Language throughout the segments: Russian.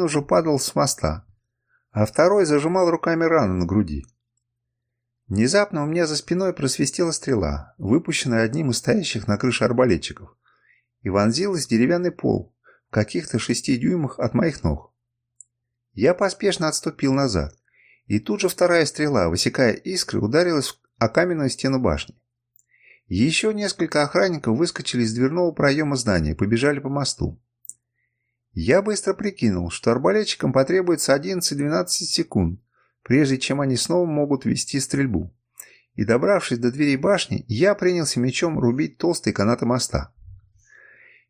уже падал с моста, а второй зажимал руками рану на груди. Внезапно у меня за спиной просвистела стрела, выпущенная одним из стоящих на крыше арбалетчиков, и вонзилась в деревянный пол в каких-то шести дюймах от моих ног. Я поспешно отступил назад, и тут же вторая стрела, высекая искры, ударилась о каменную стену башни. Еще несколько охранников выскочили из дверного проема здания и побежали по мосту. Я быстро прикинул, что арбалетчикам потребуется 11-12 секунд, прежде чем они снова могут вести стрельбу. И добравшись до дверей башни, я принялся мечом рубить толстые канаты моста.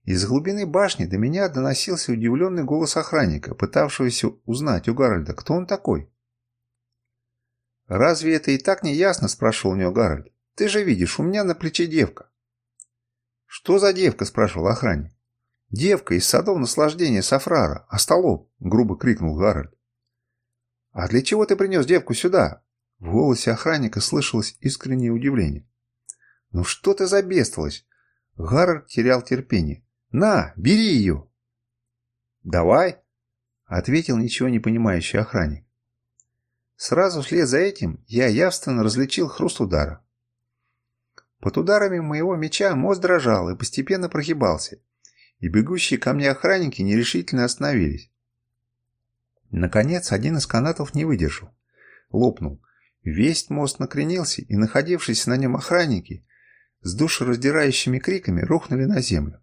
Из глубины башни до меня доносился удивленный голос охранника, пытавшегося узнать у Гарольда, кто он такой. «Разве это и так не ясно?» – спрашивал у него Гарольд. «Ты же видишь, у меня на плече девка». «Что за девка?» – спрашивал охранник. «Девка из садов наслаждения Сафрара, а столов!» – грубо крикнул Гарольд. «А для чего ты принес девку сюда?» В голосе охранника слышалось искреннее удивление. «Ну что ты забестилась?» Гаррет терял терпение. «На, бери ее!» «Давай!» — ответил ничего не понимающий охранник. Сразу вслед за этим я явственно различил хруст удара. Под ударами моего меча мост дрожал и постепенно прогибался, и бегущие ко мне охранники нерешительно остановились. Наконец, один из канатов не выдержал. Лопнул. Весь мост накренился, и находившиеся на нем охранники с душераздирающими криками рухнули на землю.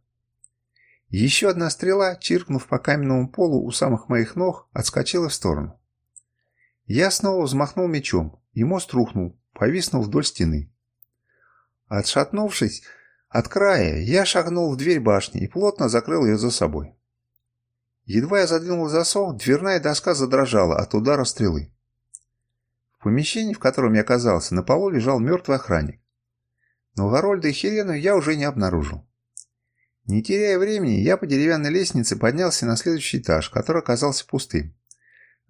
Еще одна стрела, чиркнув по каменному полу у самых моих ног, отскочила в сторону. Я снова взмахнул мечом, и мост рухнул, повиснул вдоль стены. Отшатнувшись от края, я шагнул в дверь башни и плотно закрыл ее за собой. Едва я задвинул засов, дверная доска задрожала от удара стрелы. В помещении, в котором я оказался, на полу лежал мертвый охранник. Но Гарольда и Хелену я уже не обнаружил. Не теряя времени, я по деревянной лестнице поднялся на следующий этаж, который оказался пустым.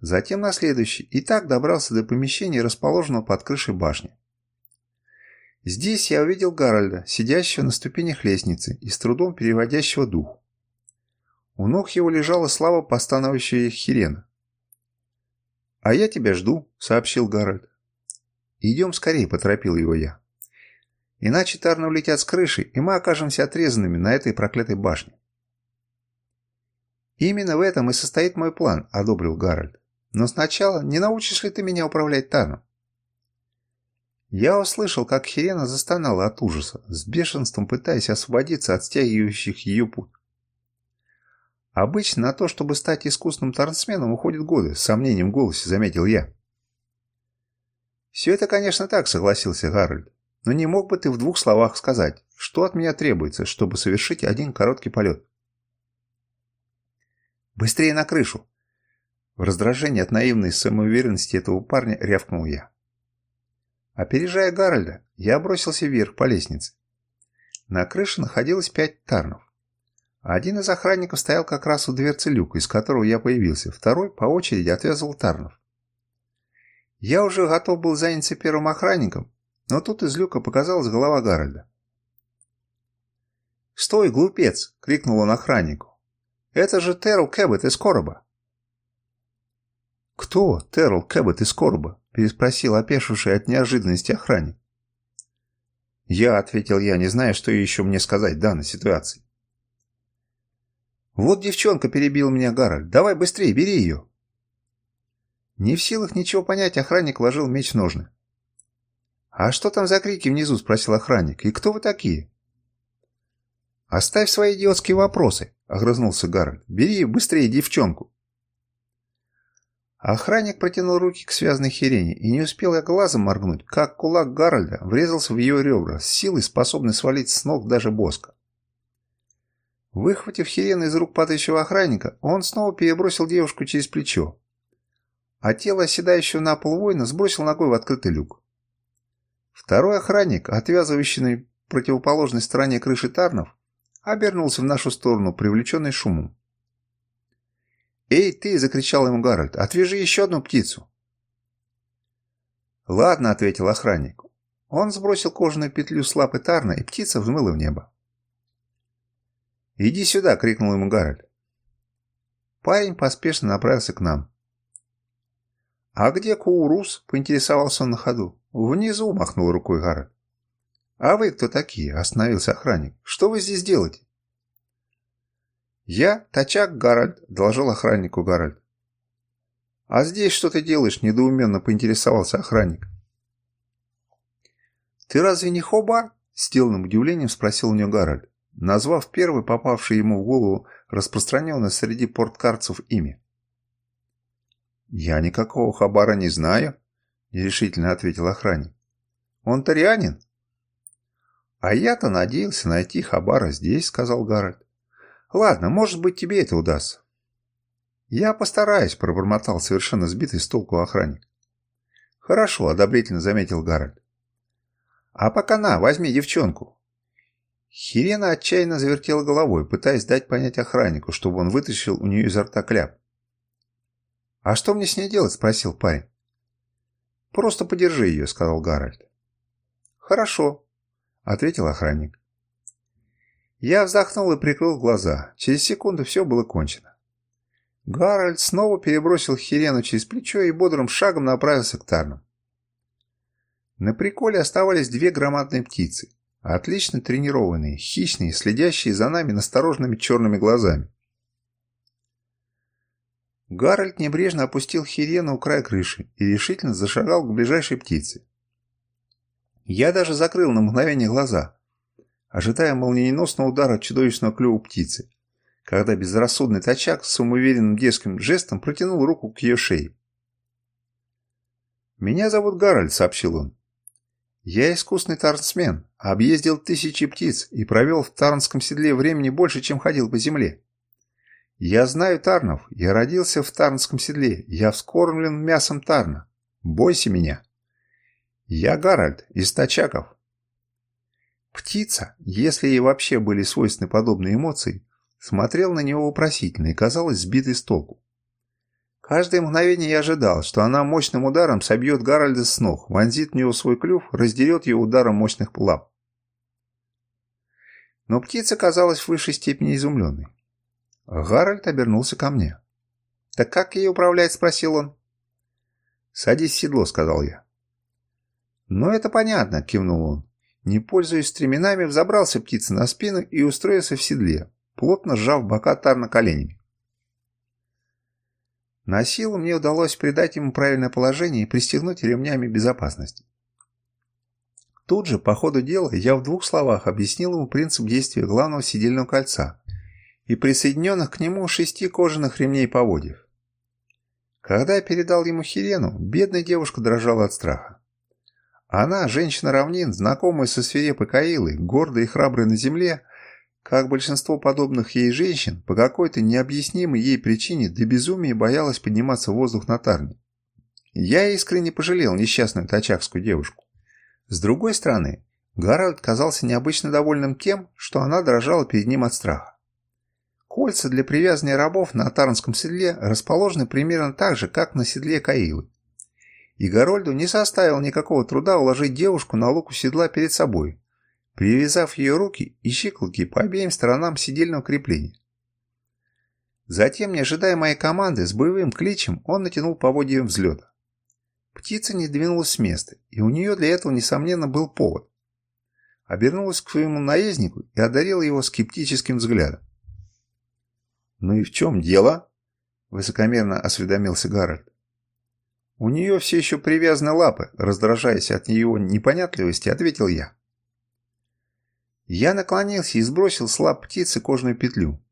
Затем на следующий, и так добрался до помещения, расположенного под крышей башни. Здесь я увидел Гарольда, сидящего на ступенях лестницы и с трудом переводящего дух. У ног его лежала слабо постанывающая Хирена. «А я тебя жду», — сообщил Гарольд. «Идем скорее», — поторопил его я. «Иначе Тарны улетят с крыши, и мы окажемся отрезанными на этой проклятой башне». «Именно в этом и состоит мой план», — одобрил Гарольд. «Но сначала не научишь ли ты меня управлять Тарном?» Я услышал, как Хирена застонала от ужаса, с бешенством пытаясь освободиться от стягивающих ее пут. Обычно на то, чтобы стать искусным тарнсменом, уходят годы, с сомнением в голосе заметил я. «Все это, конечно, так», — согласился Гарольд. «Но не мог бы ты в двух словах сказать, что от меня требуется, чтобы совершить один короткий полет?» «Быстрее на крышу!» В раздражении от наивной самоуверенности этого парня рявкнул я. Опережая Гарольда, я бросился вверх по лестнице. На крыше находилось пять тарнов. Один из охранников стоял как раз у дверцы люка, из которого я появился, второй по очереди отвязывал Тарнов. Я уже готов был заняться первым охранником, но тут из люка показалась голова Гарольда. «Стой, глупец!» — крикнул он охраннику. «Это же Террел Кэббет из короба!» «Кто Террел Кэббет из короба?» — переспросил опешивший от неожиданности охранник. «Я», — ответил я, не зная, что еще мне сказать в данной ситуации. «Вот девчонка перебил меня Гарольд. Давай быстрее, бери ее!» Не в силах ничего понять, охранник ложил меч в ножны. «А что там за крики внизу?» – спросил охранник. «И кто вы такие?» «Оставь свои идиотские вопросы», – огрызнулся Гарольд. «Бери быстрее девчонку». Охранник протянул руки к связанной херене, и не успел я глазом моргнуть, как кулак Гарольда врезался в ее ребра, с силой способный свалить с ног даже боска. Выхватив херен из рук падающего охранника, он снова перебросил девушку через плечо, а тело оседающего на пол воина сбросил ногой в открытый люк. Второй охранник, отвязывающий на противоположной стороне крыши Тарнов, обернулся в нашу сторону, привлеченный шумом. «Эй, ты!» — закричал ему Гарольд. «Отвяжи еще одну птицу!» «Ладно», — ответил охранник. Он сбросил кожаную петлю с лапы Тарна, и птица взмыла в небо. «Иди сюда!» — крикнул ему Гарольд. Парень поспешно направился к нам. «А где Куурус?» – поинтересовался он на ходу. «Внизу», – махнул рукой Гарольд. «А вы кто такие?» – остановился охранник. «Что вы здесь делаете?» «Я Тачак Гарольд», – доложил охраннику Гарольд. «А здесь что ты делаешь?» – недоуменно поинтересовался охранник. «Ты разве не Хобар?» – с деланным удивлением спросил у него Гарольд, назвав первый попавшее ему в голову распространенное среди порткарцев имя. «Я никакого Хабара не знаю», – нерешительно ответил охранник. «Он тарианин?» «А я-то надеялся найти Хабара здесь», – сказал Гарольд. «Ладно, может быть, тебе это удастся». «Я постараюсь», – пробормотал совершенно сбитый с толку охранник. «Хорошо», – одобрительно заметил Гарольд. «А пока на, возьми девчонку». Хирена отчаянно завертела головой, пытаясь дать понять охраннику, чтобы он вытащил у нее изо рта кляп. «А что мне с ней делать?» – спросил парень. «Просто подержи ее», – сказал Гарольд. «Хорошо», – ответил охранник. Я вздохнул и прикрыл глаза. Через секунду все было кончено. Гарольд снова перебросил Хирену через плечо и бодрым шагом направился к Тарнам. На приколе оставались две громадные птицы, отлично тренированные, хищные, следящие за нами настороженными черными глазами. Гарольд небрежно опустил Хирену у края крыши и решительно зашагал к ближайшей птице. Я даже закрыл на мгновение глаза, ожидая молниеносного удара чудовищного клюва птицы, когда безрассудный тачак с самоуверенным детским жестом протянул руку к ее шее. «Меня зовут Гарольд», — сообщил он. «Я искусный тарнсмен, объездил тысячи птиц и провел в тарнском седле времени больше, чем ходил по земле. Я знаю Тарнов, я родился в Тарнском седле, я вскормлен мясом Тарна. Бойся меня. Я Гарольд из Тачаков. Птица, если ей вообще были свойственны подобные эмоции, смотрел на него вопросительно и казалось сбитой с толку. Каждое мгновение я ожидал, что она мощным ударом собьет Гарольда с ног, вонзит в него свой клюв, раздерет его ударом мощных лап. Но птица казалась в высшей степени изумленной. Гарольд обернулся ко мне. «Так как ей управлять?» – спросил он. «Садись в седло», – сказал я. «Ну, это понятно», – кивнул он. Не пользуясь стременами, взобрался птица на спину и устроился в седле, плотно сжав бока Тарна коленями. На силу мне удалось придать ему правильное положение и пристегнуть ремнями безопасности. Тут же, по ходу дела, я в двух словах объяснил ему принцип действия главного сидельного кольца и присоединенных к нему шести кожаных ремней поводьев. Когда я передал ему хирену, бедная девушка дрожала от страха. Она, женщина равнин, знакомая со свирепой Каилой, гордой и храброй на земле, как большинство подобных ей женщин, по какой-то необъяснимой ей причине до безумия боялась подниматься в воздух на Тарне. Я искренне пожалел несчастную тачакскую девушку. С другой стороны, Гарольд казался необычно довольным тем, что она дрожала перед ним от страха. Кольца для привязывания рабов на Тарнском седле расположены примерно так же, как на седле Каилы. И Горольду не составило никакого труда уложить девушку на луку седла перед собой, привязав ее руки и щиколотки по обеим сторонам седельного крепления. Затем, не ожидая моей команды, с боевым кличем он натянул поводья взлета. Птица не двинулась с места, и у нее для этого, несомненно, был повод. Обернулась к своему наезднику и одарила его скептическим взглядом. «Ну и в чем дело?» – высокомерно осведомился Гарольд. «У нее все еще привязаны лапы», – раздражаясь от ее непонятливости, ответил я. Я наклонился и сбросил с лап птицы кожную петлю.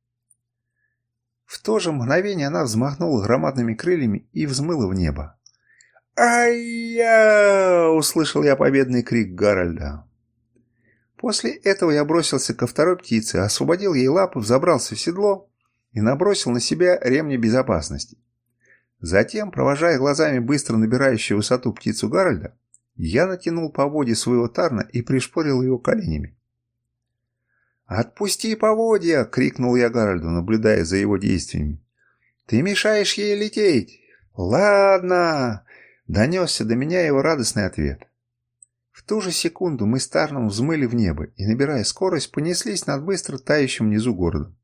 В то же мгновение она взмахнула громадными крыльями и взмыла в небо. «Ай-я!» – услышал я победный крик Гарольда. После этого я бросился ко второй птице, освободил ей лапы, взобрался в седло и набросил на себя ремни безопасности. Затем, провожая глазами быстро набирающую высоту птицу Гарольда, я натянул поводья своего тарна и пришпорил его коленями. «Отпусти поводья!» — крикнул я Гарольду, наблюдая за его действиями. «Ты мешаешь ей лететь!» «Ладно!» — донесся до меня его радостный ответ. В ту же секунду мы с Тарном взмыли в небо и, набирая скорость, понеслись над быстро тающим внизу городом.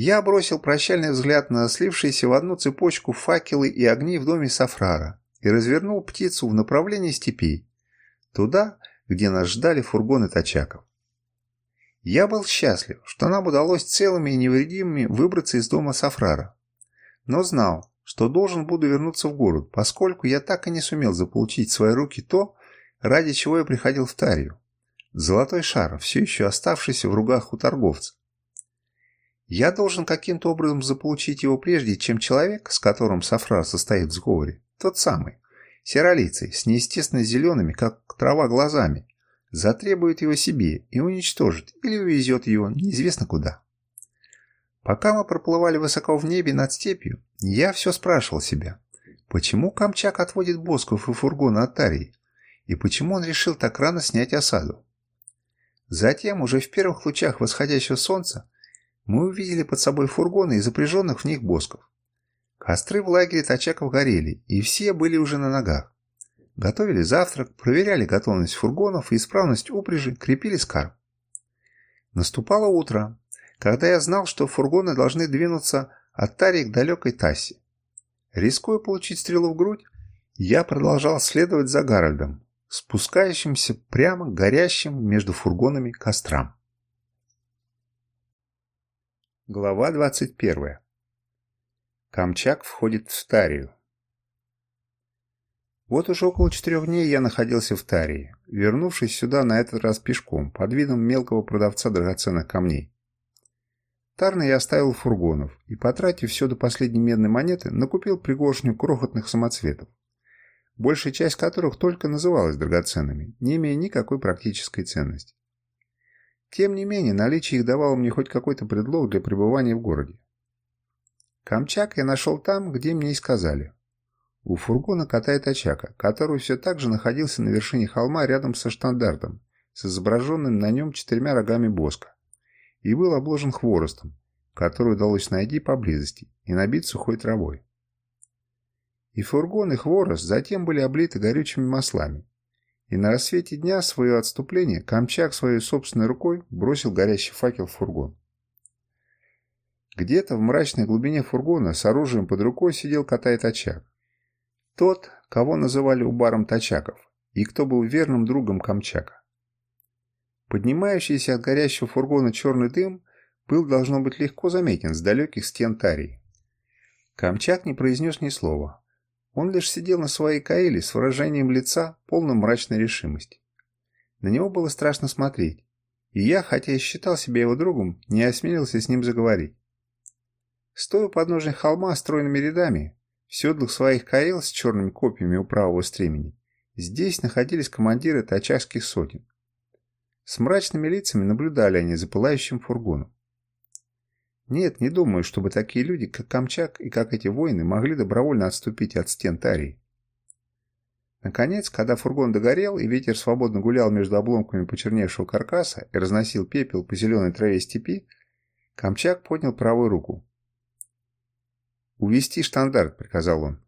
Я бросил прощальный взгляд на слившиеся в одну цепочку факелы и огни в доме Сафрара и развернул птицу в направлении степей, туда, где нас ждали фургоны тачаков. Я был счастлив, что нам удалось целыми и невредимыми выбраться из дома Сафрара, но знал, что должен буду вернуться в город, поскольку я так и не сумел заполучить в свои руки то, ради чего я приходил в Тарию. Золотой шар, все еще оставшийся в ругах у торговца. Я должен каким-то образом заполучить его прежде, чем человек, с которым Сафрар состоит в сговоре, тот самый, серолицей, с неестественно зелеными, как трава, глазами, затребует его себе и уничтожит или увезет его неизвестно куда. Пока мы проплывали высоко в небе над степью, я все спрашивал себя, почему Камчак отводит Босков и фургоны от Тарии, и почему он решил так рано снять осаду. Затем, уже в первых лучах восходящего солнца, мы увидели под собой фургоны и запряженных в них босков. Костры в лагере тачаков горели, и все были уже на ногах. Готовили завтрак, проверяли готовность фургонов и исправность упряжи, крепили скарб. Наступало утро, когда я знал, что фургоны должны двинуться от Тарии к далекой Тассе. Рискуя получить стрелу в грудь, я продолжал следовать за Гарольдом, спускающимся прямо к горящим между фургонами кострам. Глава 21. Камчак входит в Тарию. Вот уже около четырех дней я находился в Тарии, вернувшись сюда на этот раз пешком, под видом мелкого продавца драгоценных камней. Тарны я оставил фургонов и, потратив все до последней медной монеты, накупил пригоршню крохотных самоцветов, большая часть которых только называлась драгоценными, не имея никакой практической ценности. Тем не менее, наличие их давало мне хоть какой-то предлог для пребывания в городе. Камчак я нашел там, где мне и сказали. У фургона катает Очака, который все так же находился на вершине холма рядом со штандартом, с изображенным на нем четырьмя рогами боска, и был обложен хворостом, который удалось найти поблизости, и набит сухой травой. И фургон, и хворост затем были облиты горючими маслами, и на рассвете дня свое отступление Камчак своей собственной рукой бросил горящий факел в фургон. Где-то в мрачной глубине фургона с оружием под рукой сидел Катай-Тачак. Тот, кого называли Убаром Тачаков, и кто был верным другом Камчака. Поднимающийся от горящего фургона черный дым был, должно быть, легко заметен с далеких стен Тарии. Камчак не произнес ни слова, он лишь сидел на своей каэле с выражением лица, полным мрачной решимости. На него было страшно смотреть, и я, хотя и считал себя его другом, не осмелился с ним заговорить. Стоя у подножия холма стройными рядами, в седлах своих каэл с черными копьями у правого стремени, здесь находились командиры тачарских сотен. С мрачными лицами наблюдали они за пылающим фургоном. Нет, не думаю, чтобы такие люди, как Камчак и как эти воины, могли добровольно отступить от стен Тарии. Наконец, когда фургон догорел и ветер свободно гулял между обломками почерневшего каркаса и разносил пепел по зеленой траве степи, Камчак поднял правую руку. «Увести штандарт», — приказал он.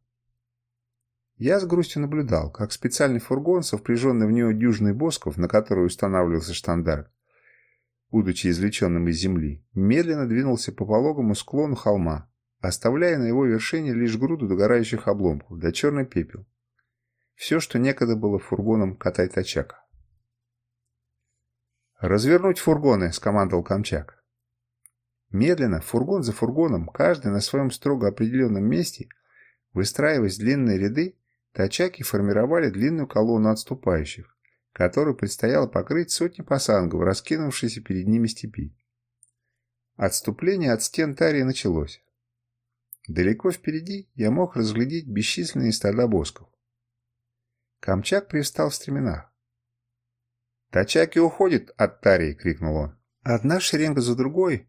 Я с грустью наблюдал, как специальный фургон, совпряженный в него дюжиной босков, на который устанавливался штандарт, будучи извлеченным из земли, медленно двинулся по пологому склону холма, оставляя на его вершине лишь груду догорающих обломков да черный пепел. Все, что некогда было фургоном Катай-Тачака. «Развернуть фургоны!» – скомандовал Камчак. Медленно, фургон за фургоном, каждый на своем строго определенном месте, выстраиваясь в длинные ряды, тачаки формировали длинную колонну отступающих, которую предстояло покрыть сотни пасангов, раскинувшиеся перед ними степи. Отступление от стен Тарии началось. Далеко впереди я мог разглядеть бесчисленные стада босков. Камчак привстал в стременах. «Тачаки уходят от Тарии!» — крикнул он. Одна шеренга за другой.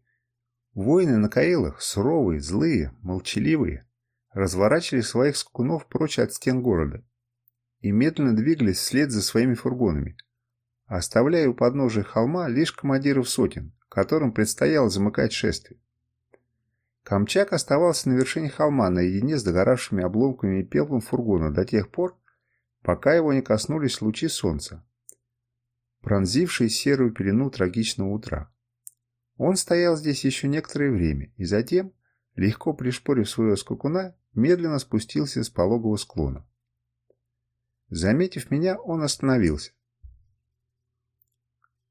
Воины на Каилах, суровые, злые, молчаливые, разворачивали своих скакунов прочь от стен города и медленно двигались вслед за своими фургонами, оставляя у подножия холма лишь командиров сотен, которым предстояло замыкать шествие. Камчак оставался на вершине холма наедине с догоравшими обломками и пеплом фургона до тех пор, пока его не коснулись лучи солнца, пронзившие серую пелену трагичного утра. Он стоял здесь еще некоторое время, и затем, легко пришпорив своего скакуна, медленно спустился с пологого склона. Заметив меня, он остановился.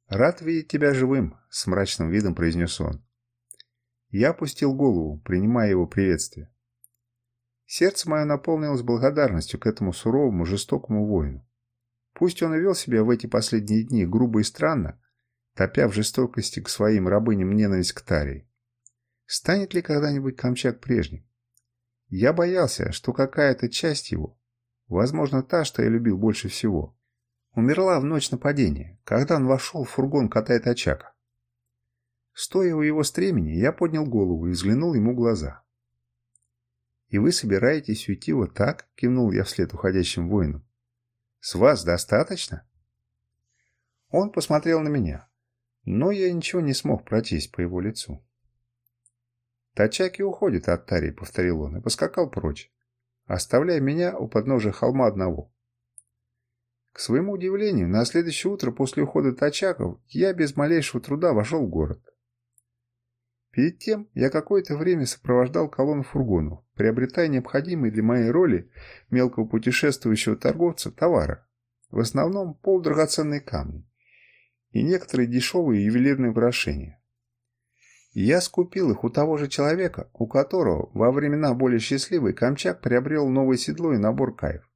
«Рад видеть тебя живым», — с мрачным видом произнес он. Я опустил голову, принимая его приветствие. Сердце мое наполнилось благодарностью к этому суровому, жестокому воину. Пусть он и вел себя в эти последние дни грубо и странно, топя в жестокости к своим рабыням ненависть к Тарии. Станет ли когда-нибудь Камчак прежним? Я боялся, что какая-то часть его, возможно, та, что я любил больше всего, умерла в ночь нападения, когда он вошел в фургон кота Тачака. Стоя у его стремени, я поднял голову и взглянул ему в глаза. «И вы собираетесь уйти вот так?» — кивнул я вслед уходящим воинам. «С вас достаточно?» Он посмотрел на меня, но я ничего не смог прочесть по его лицу. «Тачаки уходит от Тарии», — повторил он, и поскакал прочь, оставляя меня у подножия холма одного. К своему удивлению, на следующее утро после ухода тачаков я без малейшего труда вошел в город. Перед тем я какое-то время сопровождал колонну фургонов, приобретая необходимые для моей роли мелкого путешествующего торговца товары, в основном полудрагоценные камни и некоторые дешевые ювелирные украшения. Я скупил их у того же человека, у которого во времена более счастливой Камчак приобрел новое седло и набор кайф.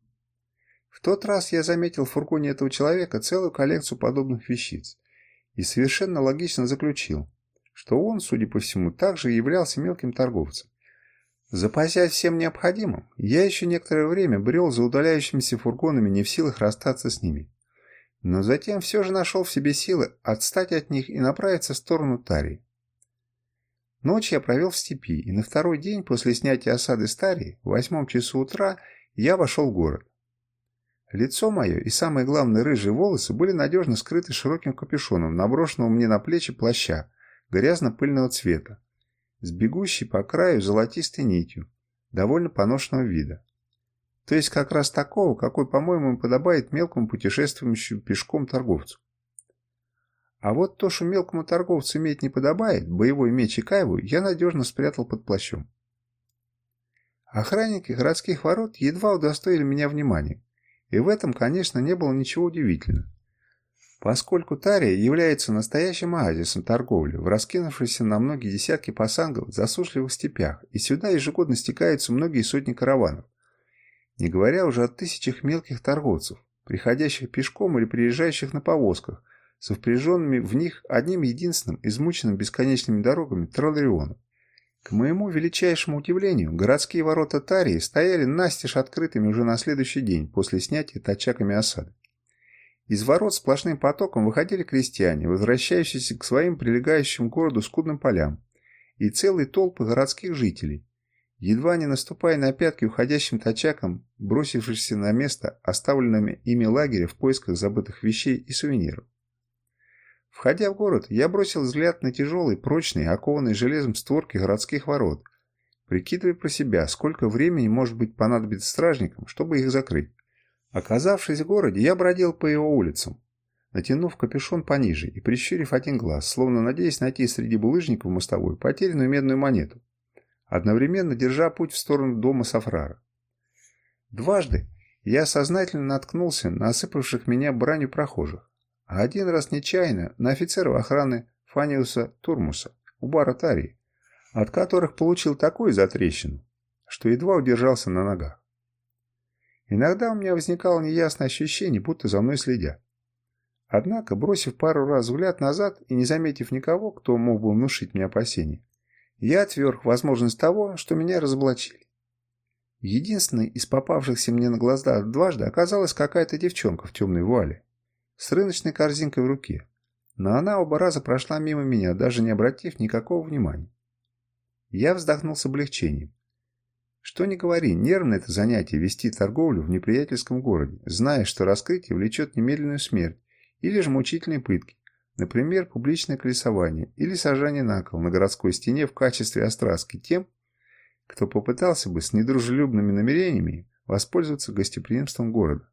В тот раз я заметил в фургоне этого человека целую коллекцию подобных вещиц и совершенно логично заключил, что он, судя по всему, также являлся мелким торговцем. Запасясь всем необходимым, я еще некоторое время брел за удаляющимися фургонами не в силах расстаться с ними. Но затем все же нашел в себе силы отстать от них и направиться в сторону Тарии. Ночь я провел в степи, и на второй день после снятия осады Старии, в восьмом часу утра, я вошел в город. Лицо мое и, самые главные, рыжие волосы были надежно скрыты широким капюшоном, наброшенного мне на плечи плаща, грязно-пыльного цвета, с бегущей по краю золотистой нитью, довольно поношенного вида. То есть как раз такого, какой, по-моему, подобает мелкому путешествующему пешком торговцу. А вот то, что мелкому торговцу иметь не подобает, боевой меч и кайву, я надежно спрятал под плащом. Охранники городских ворот едва удостоили меня внимания, и в этом, конечно, не было ничего удивительного. Поскольку Тария является настоящим оазисом торговли, в раскинувшейся на многие десятки пасангов засушливых степях, и сюда ежегодно стекаются многие сотни караванов, не говоря уже о тысячах мелких торговцев, приходящих пешком или приезжающих на повозках, со впряженными в них одним единственным, измученным бесконечными дорогами Тролларионом. К моему величайшему удивлению, городские ворота Тарии стояли настежь открытыми уже на следующий день после снятия тачаками осады. Из ворот сплошным потоком выходили крестьяне, возвращающиеся к своим прилегающим к городу скудным полям, и целые толпы городских жителей, едва не наступая на пятки уходящим тачакам, бросившихся на место оставленными ими лагеря в поисках забытых вещей и сувениров. Входя в город, я бросил взгляд на тяжелые, прочные, окованные железом створки городских ворот, прикидывая про себя, сколько времени может быть понадобится стражникам, чтобы их закрыть. Оказавшись в городе, я бродил по его улицам, натянув капюшон пониже и прищурив один глаз, словно надеясь найти среди булыжников мостовой потерянную медную монету, одновременно держа путь в сторону дома Сафрара. Дважды я сознательно наткнулся на осыпавших меня бранью прохожих, а один раз нечаянно на офицеров охраны Фаниуса Турмуса у бара Тарии, от которых получил такую затрещину, что едва удержался на ногах. Иногда у меня возникало неясное ощущение, будто за мной следят. Однако, бросив пару раз взгляд назад и не заметив никого, кто мог бы внушить мне опасения, я отверг возможность того, что меня разоблачили. Единственной из попавшихся мне на глаза дважды оказалась какая-то девчонка в темной вуале с рыночной корзинкой в руке, но она оба раза прошла мимо меня, даже не обратив никакого внимания. Я вздохнул с облегчением. Что ни говори, нервное это занятие вести торговлю в неприятельском городе, зная, что раскрытие влечет немедленную смерть или же мучительные пытки, например, публичное колесование или сажание на кол на городской стене в качестве остраски тем, кто попытался бы с недружелюбными намерениями воспользоваться гостеприимством города.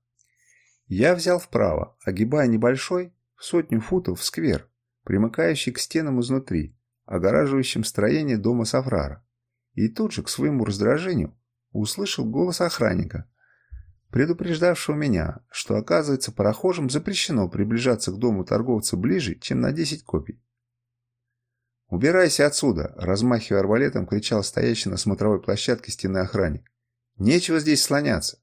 Я взял вправо, огибая небольшой, в сотню футов, сквер, примыкающий к стенам изнутри, огораживающим строение дома Сафрара, и тут же, к своему раздражению, услышал голос охранника, предупреждавшего меня, что, оказывается, прохожим запрещено приближаться к дому торговца ближе, чем на 10 копий. «Убирайся отсюда!» – размахивая арбалетом, кричал стоящий на смотровой площадке стены охранник. «Нечего здесь слоняться!»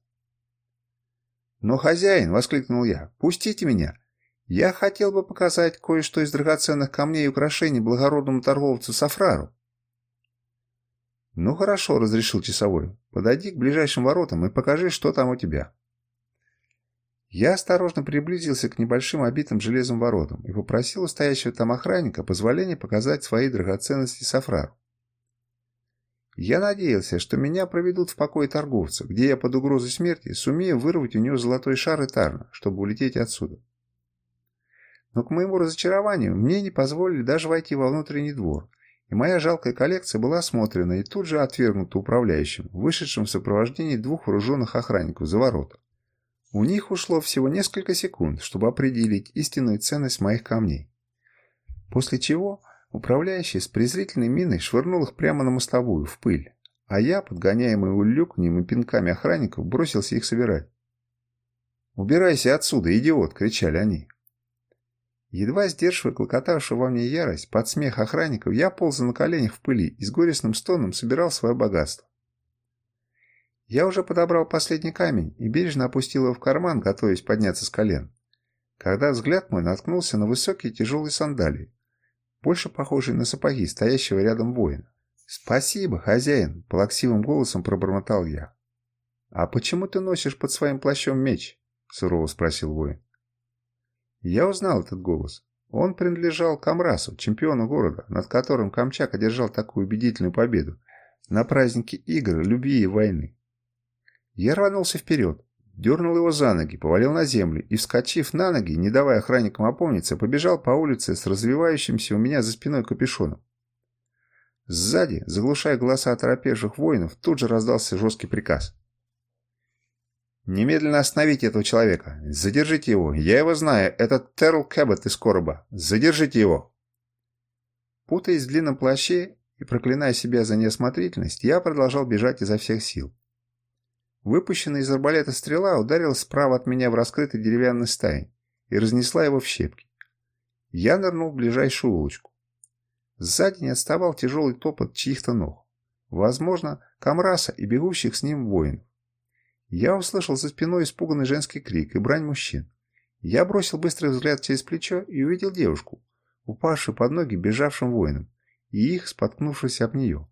«Но, хозяин!» – воскликнул я. «Пустите меня! Я хотел бы показать кое-что из драгоценных камней и украшений благородному торговцу Сафрару». «Ну хорошо», — разрешил часовой. «Подойди к ближайшим воротам и покажи, что там у тебя». Я осторожно приблизился к небольшим обитым железом воротам и попросил у стоящего там охранника позволения показать свои драгоценности Сафрару. Я надеялся, что меня проведут в покой торговца, где я под угрозой смерти сумею вырвать у него золотой шар и тарна, чтобы улететь отсюда. Но к моему разочарованию мне не позволили даже войти во внутренний двор, и моя жалкая коллекция была осмотрена и тут же отвергнута управляющим, вышедшим в сопровождении двух вооруженных охранников за ворота. У них ушло всего несколько секунд, чтобы определить истинную ценность моих камней. После чего управляющий с презрительной миной швырнул их прямо на мостовую, в пыль, а я, подгоняемый улюкнем и пинками охранников, бросился их собирать. «Убирайся отсюда, идиот!» — кричали они. Едва сдерживая клокотавшую во мне ярость, под смех охранников, я полз на коленях в пыли и с горестным стоном собирал свое богатство. Я уже подобрал последний камень и бережно опустил его в карман, готовясь подняться с колен, когда взгляд мой наткнулся на высокие тяжелые сандалии, больше похожие на сапоги стоящего рядом воина. «Спасибо, хозяин!» – плаксивым голосом пробормотал я. «А почему ты носишь под своим плащом меч?» – сурово спросил воин. Я узнал этот голос. Он принадлежал Камрасу, чемпиону города, над которым Камчак одержал такую убедительную победу на празднике игр, любви и войны. Я рванулся вперед, дернул его за ноги, повалил на землю и, вскочив на ноги, не давая охранникам опомниться, побежал по улице с развивающимся у меня за спиной капюшоном. Сзади, заглушая голоса оторопевших воинов, тут же раздался жесткий приказ. «Немедленно остановите этого человека. Задержите его. Я его знаю. Это Терл Кэббет из короба. Задержите его!» Путаясь в длинном плаще и проклиная себя за неосмотрительность, я продолжал бежать изо всех сил. Выпущенная из арбалета стрела ударила справа от меня в раскрытый деревянный стайн и разнесла его в щепки. Я нырнул в ближайшую улочку. Сзади не отставал тяжелый топот чьих-то ног. Возможно, Камраса и бегущих с ним воинов. Я услышал за спиной испуганный женский крик и брань мужчин. Я бросил быстрый взгляд через плечо и увидел девушку, упавшую под ноги бежавшим воинам, и их, споткнувшись об нее.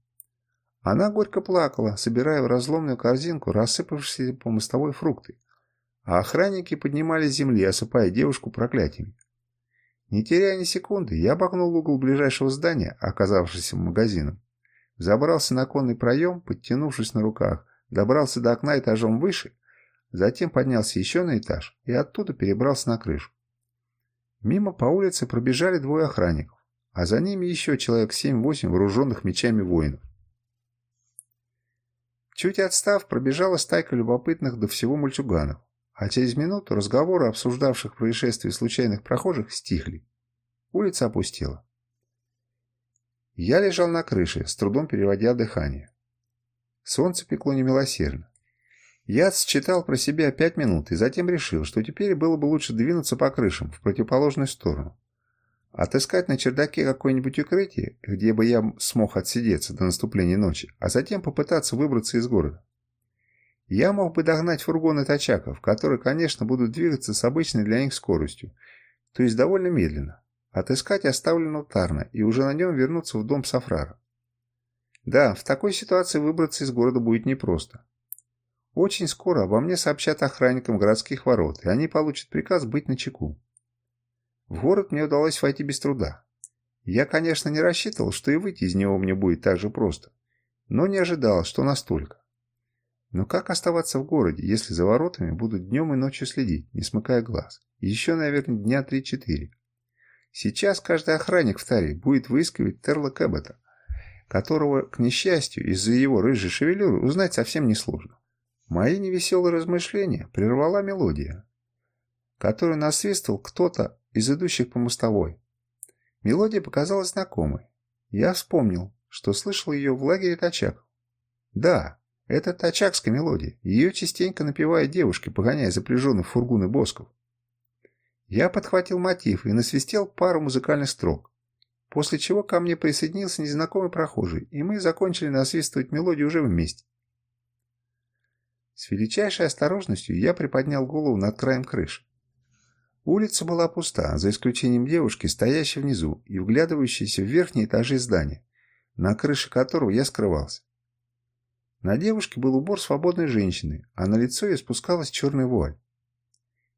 Она горько плакала, собирая в разломную корзинку рассыпавшиеся по мостовой фрукты, а охранники поднимали с земли, осыпая девушку проклятиями. Не теряя ни секунды, я обогнул угол ближайшего здания, оказавшегося магазином, забрался на конный проем, подтянувшись на руках, добрался до окна этажом выше, затем поднялся еще на этаж и оттуда перебрался на крышу. Мимо по улице пробежали двое охранников, а за ними еще человек 7-8 вооруженных мечами воинов. Чуть отстав, пробежала стайка любопытных до всего мальчуганов, а через минуту разговоры обсуждавших происшествие случайных прохожих стихли. Улица опустела. Я лежал на крыше, с трудом переводя дыхание. Солнце пекло немилосердно. Я считал про себя пять минут и затем решил, что теперь было бы лучше двинуться по крышам в противоположную сторону. Отыскать на чердаке какое-нибудь укрытие, где бы я смог отсидеться до наступления ночи, а затем попытаться выбраться из города. Я мог бы догнать фургоны тачаков, которые, конечно, будут двигаться с обычной для них скоростью, то есть довольно медленно, отыскать оставленного Тарна и уже на нем вернуться в дом Сафрара. Да, в такой ситуации выбраться из города будет непросто. Очень скоро обо мне сообщат охранникам городских ворот, и они получат приказ быть начеку. В город мне удалось войти без труда. Я, конечно, не рассчитывал, что и выйти из него мне будет так же просто, но не ожидал, что настолько. Но как оставаться в городе, если за воротами будут днем и ночью следить, не смыкая глаз? Еще, наверное, дня три-четыре. Сейчас каждый охранник в Таре будет выискивать Терла Кэббета, которого, к несчастью, из-за его рыжей шевелюры узнать совсем несложно. Мои невеселые размышления прервала мелодия, которую насвистывал кто-то из идущих по мостовой. Мелодия показалась знакомой. Я вспомнил, что слышал ее в лагере Тачак. Да, это тачакская мелодия. Ее частенько напевают девушки, погоняя запряженных фургуны босков. Я подхватил мотив и насвистел пару музыкальных строк, после чего ко мне присоединился незнакомый прохожий, и мы закончили насвистывать мелодию уже вместе. С величайшей осторожностью я приподнял голову над краем крыши. Улица была пуста, за исключением девушки, стоящей внизу и вглядывающейся в верхние этажи здания, на крыше которого я скрывался. На девушке был убор свободной женщины, а на лицо ее спускалась черная вуаль.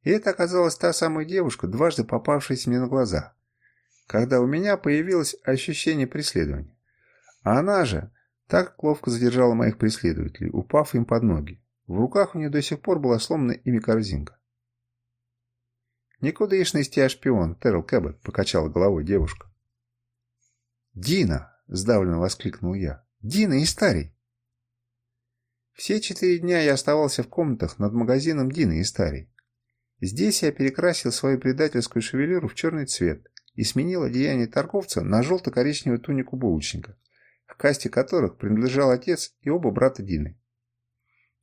И это оказалась та самая девушка, дважды попавшаяся мне на глаза, когда у меня появилось ощущение преследования. А она же так ловко задержала моих преследователей, упав им под ноги. В руках у нее до сих пор была сломана ими корзинка. «Никудышный стя шпион, Террел Кэббет», — покачала головой девушка. «Дина!» — сдавленно воскликнул я. «Дина и Старий!» Все четыре дня я оставался в комнатах над магазином Дины и Старий. Здесь я перекрасил свою предательскую шевелюру в черный цвет и сменил одеяние торговца на желто-коричневую тунику булочника, к касте которых принадлежал отец и оба брата Дины.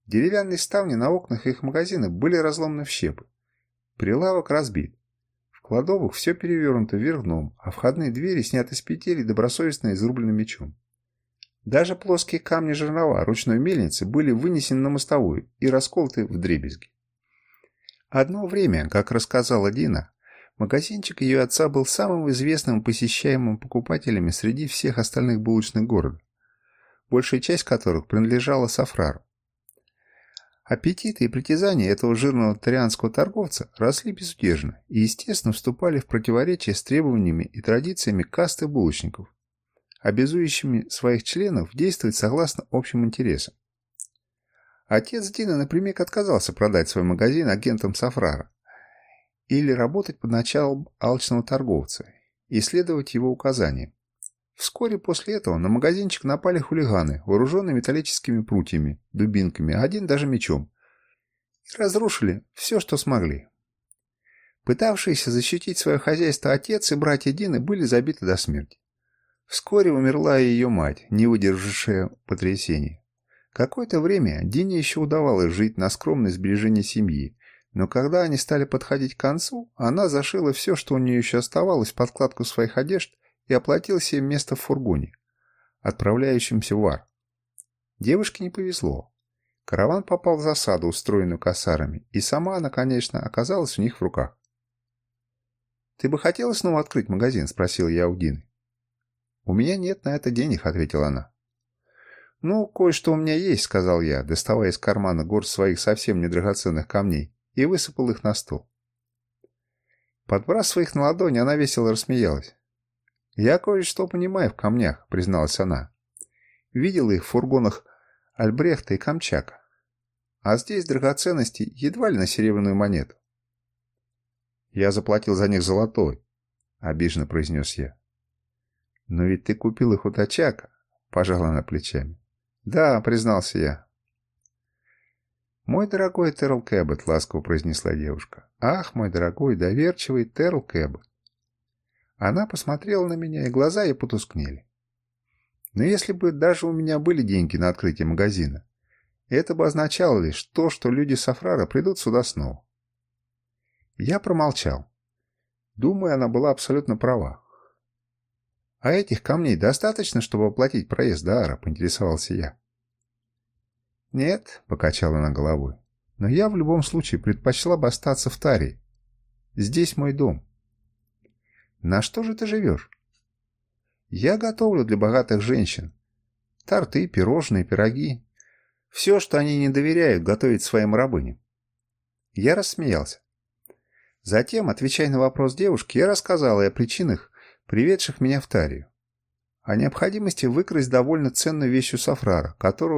Деревянные ставни на окнах их магазина были разломаны в щепы. Прилавок разбит. В кладовых все перевернуто вверх дном, а входные двери сняты с петель и добросовестно изрублены мечом. Даже плоские камни жернова ручной мельницы были вынесены на мостовую и расколоты в дребезги. Одно время, как рассказала Дина, магазинчик ее отца был самым известным посещаемым покупателями среди всех остальных булочных города, большая часть которых принадлежала Сафрару. Аппетиты и притязания этого жирного тарианского торговца росли безудержно и, естественно, вступали в противоречие с требованиями и традициями касты булочников, обязующими своих членов действовать согласно общим интересам. Отец Дина напрямик отказался продать свой магазин агентам Сафрара или работать под началом алчного торговца и следовать его указаниям. Вскоре после этого на магазинчик напали хулиганы, вооруженные металлическими прутьями, дубинками, а один даже мечом, и разрушили все, что смогли. Пытавшиеся защитить свое хозяйство отец и братья Дины были забиты до смерти. Вскоре умерла и ее мать, не выдержавшая потрясения. Какое-то время Дине еще удавалось жить на скромное сбережение семьи, но когда они стали подходить к концу, она зашила все, что у нее еще оставалось подкладку своих одежд и оплатила себе место в фургоне, отправляющемся в Вар. Девушке не повезло. Караван попал в засаду, устроенную косарами, и сама она, конечно, оказалась у них в руках. «Ты бы хотела снова открыть магазин?» – спросил я у Дины. «У меня нет на это денег», – ответила она. «Ну, кое-что у меня есть», — сказал я, доставая из кармана горсть своих совсем недрагоценных камней, и высыпал их на стол. Подбрасывая их на ладони, она весело рассмеялась. «Я кое-что понимаю в камнях», — призналась она. «Видела их в фургонах Альбрехта и Камчака. А здесь драгоценности едва ли на серебряную монету». «Я заплатил за них золотой», — обиженно произнес я. «Но ведь ты купил их у Тачака», — пожала она плечами. «Да», — признался я. «Мой дорогой Терл Кэббет», — ласково произнесла девушка. «Ах, мой дорогой, доверчивый Терл Кэббет». Она посмотрела на меня, и глаза ей потускнели. Но если бы даже у меня были деньги на открытие магазина, это бы означало лишь то, что люди Сафрара придут сюда снова. Я промолчал. Думаю, она была абсолютно права. «А этих камней достаточно, чтобы оплатить проезд до Ара?» – поинтересовался я. «Нет», – покачала она головой. «Но я в любом случае предпочла бы остаться в Таре. Здесь мой дом». «На что же ты живешь?» «Я готовлю для богатых женщин. Торты, пирожные, пироги. Все, что они не доверяют готовить своим рабыням». Я рассмеялся. Затем, отвечая на вопрос девушки, я рассказал ей о причинах, приведших меня в Тарию. О необходимости выкрасть довольно ценную вещь у Сафрара, которую